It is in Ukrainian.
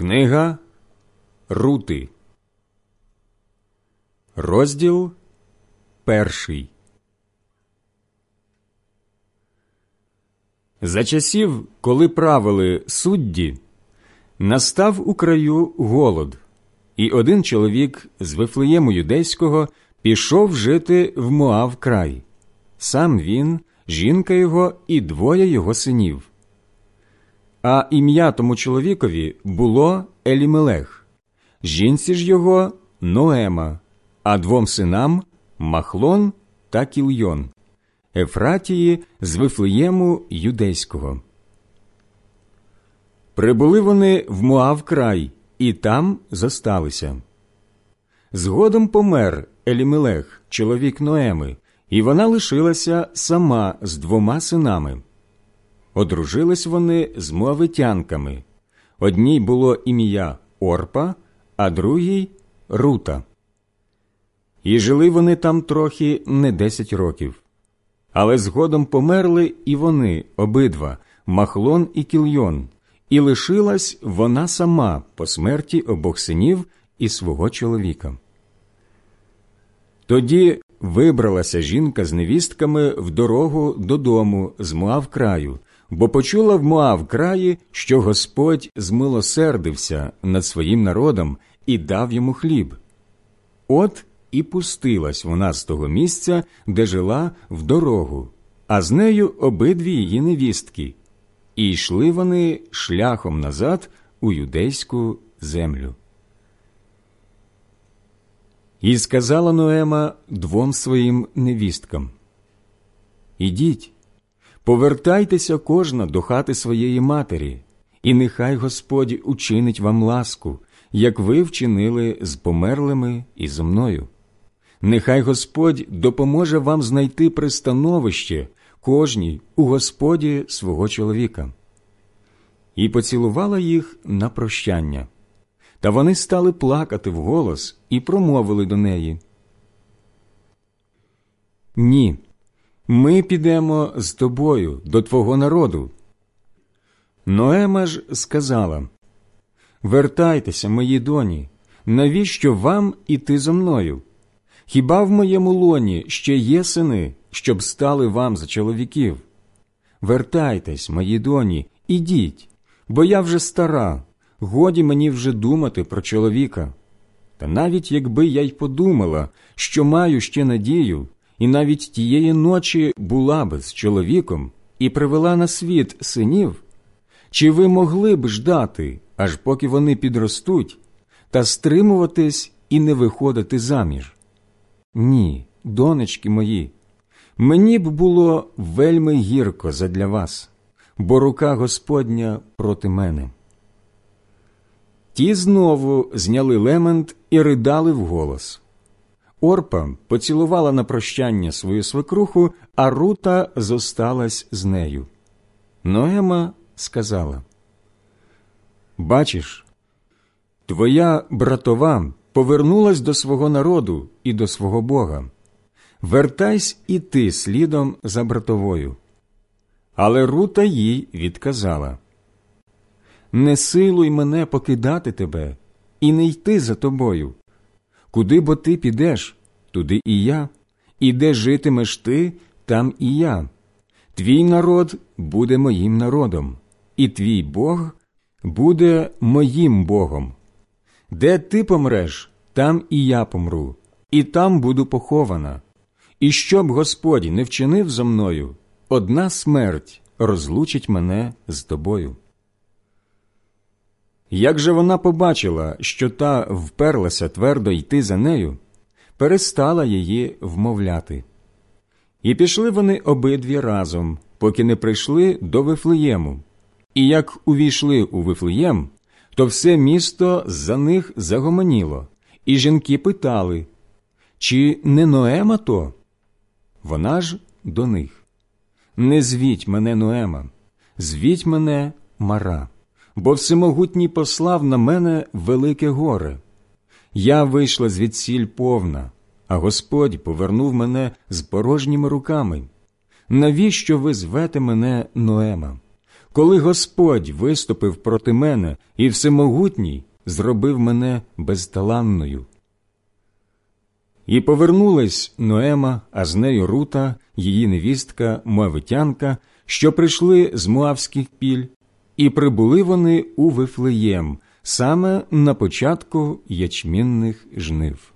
Книга Рути, розділ перший. За часів, коли правили судді, настав у краю голод, і один чоловік з Вифлеєму юдейського пішов жити в Моав край. Сам він, жінка його і двоє його синів. А ім'я тому чоловікові було Елімелех, жінці ж його Ноема, а двом синам Махлон та Кілйон, Ефратії з Вифлеєму юдейського. Прибули вони в Моав край і там зосталися. Згодом помер Елімелех, чоловік Ноеми, і вона лишилася сама з двома синами. Одружились вони з моавитянками. Одній було ім'я Орпа, а другій Рута. І жили вони там трохи не десять років. Але згодом померли і вони обидва Махлон і Кільйон, і лишилась вона сама по смерті обох синів і свого чоловіка. Тоді вибралася жінка з невістками в дорогу додому з Моав краю, бо почула в Моав краї, що Господь змилосердився над своїм народом і дав йому хліб. От і пустилась вона з того місця, де жила в дорогу, а з нею обидві її невістки, і йшли вони шляхом назад у юдейську землю. І сказала Ноема двом своїм невісткам Ідіть, повертайтеся кожна до хати своєї матері, і нехай Господь учинить вам ласку, як ви вчинили з померлими і зо мною. Нехай Господь допоможе вам знайти пристановище кожній у Господі свого чоловіка. І поцілувала їх на прощання. Та вони стали плакати вголос і промовили до неї. Ні, ми підемо з тобою до твого народу. Ноема ж сказала Вертайтеся, мої доні, навіщо вам іти зо мною? Хіба в моєму лоні ще є сини, щоб стали вам за чоловіків? Вертайтесь, мої доні, ідіть, бо я вже стара, годі мені вже думати про чоловіка. Та навіть якби я й подумала, що маю ще надію, і навіть тієї ночі була би з чоловіком і привела на світ синів, чи ви могли б ждати, аж поки вони підростуть, та стримуватись і не виходити заміж? Ні, донечки мої, мені б було вельми гірко задля вас, бо рука Господня проти мене. Ті знову зняли лемент і ридали вголос. Орпа поцілувала на прощання свою свекруху, а Рута зосталась з нею. Ноема сказала Бачиш, твоя братова повернулась до свого народу і до свого Бога. Вертайсь і ти слідом за братовою. Але Рута їй відказала Не силуй мене покидати тебе і не йти за тобою. Куди бо ти підеш, туди і я, і де житимеш ти, там і я. Твій народ буде моїм народом, і твій Бог буде моїм Богом. Де ти помреш, там і я помру, і там буду похована. І щоб Господь не вчинив зо мною, одна смерть розлучить мене з тобою. Як же вона побачила, що та вперлася твердо йти за нею, перестала її вмовляти. І пішли вони обидві разом, поки не прийшли до Вифлеєму. І як увійшли у Вифлеєм, то все місто за них загомоніло, і жінки питали, чи не Ноема то? Вона ж до них. Не звіть мене Ноема, звіть мене Мара, бо всемогутній послав на мене велике горе. Я вийшла звідсіль повна, а Господь повернув мене з порожніми руками. Навіщо ви звете мене Ноема? коли Господь виступив проти мене і всемогутній зробив мене безталанною. І повернулась Ноема, а з нею Рута, її невістка, Моавитянка, що прийшли з Муавських піль, і прибули вони у Вифлеєм саме на початку ячмінних жнив.